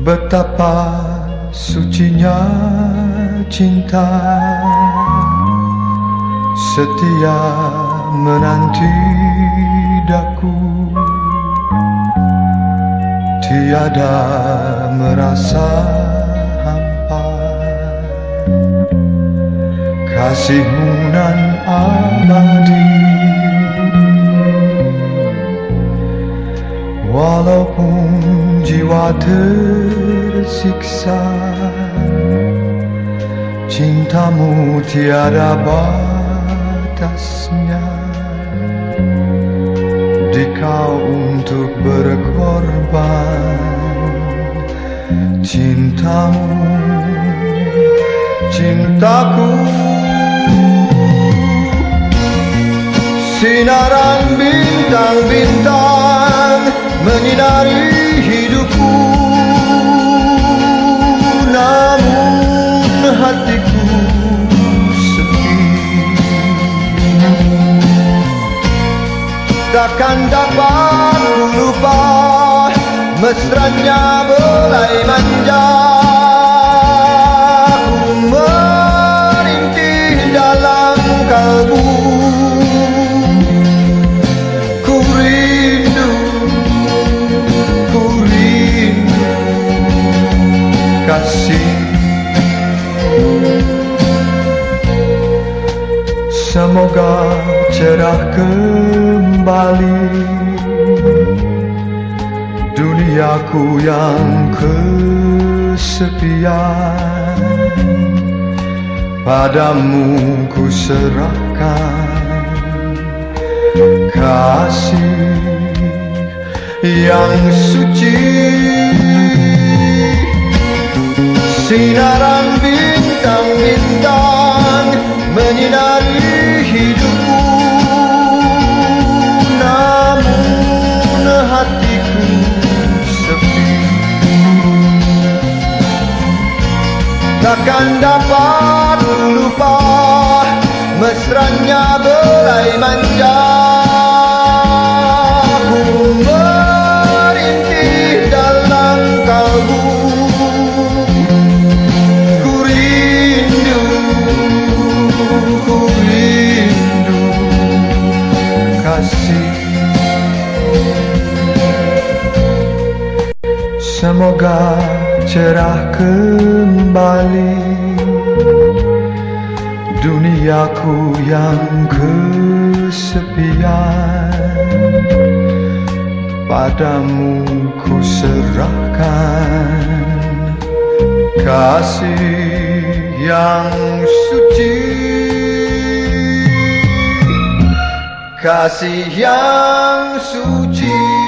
Betapa sucinya cinta Setia menanti daku. Tiada merasa Kasihmu nan abadi. Walaupun jiwa tersiksa Cintamu tiada batasnya. Di kau untuk berkorban Cintamu, cintaku Sinaran bintang-bintang menyinari hidupku. Namun hatiku sepi. Takkan dapat lupa mesranya belai manja Semoga cerah kembali Duniaku yang kesepian. Padamu ku serahkan Kasih yang suci Sinaran bintang-bintang menyinari hidupku. Namun hatiku sepi. Takkan dapat lupa mesranya belai Semoga cerah kembali Duniaku yang kesepian. Padamu ku serahkan Kasih yang suci. Kasih yang suci